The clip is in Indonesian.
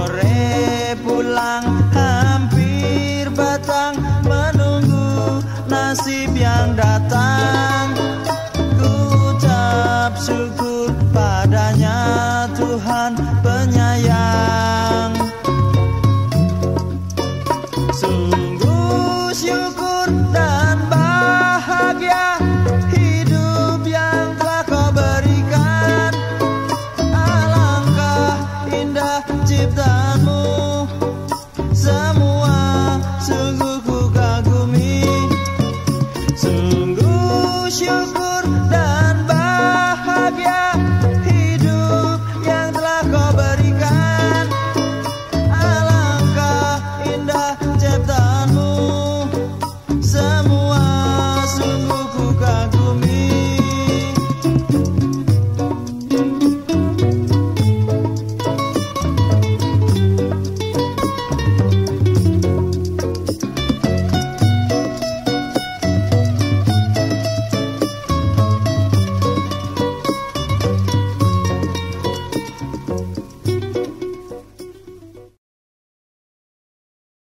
sore pulang hampir batang menunggu nasib yang datang. so good.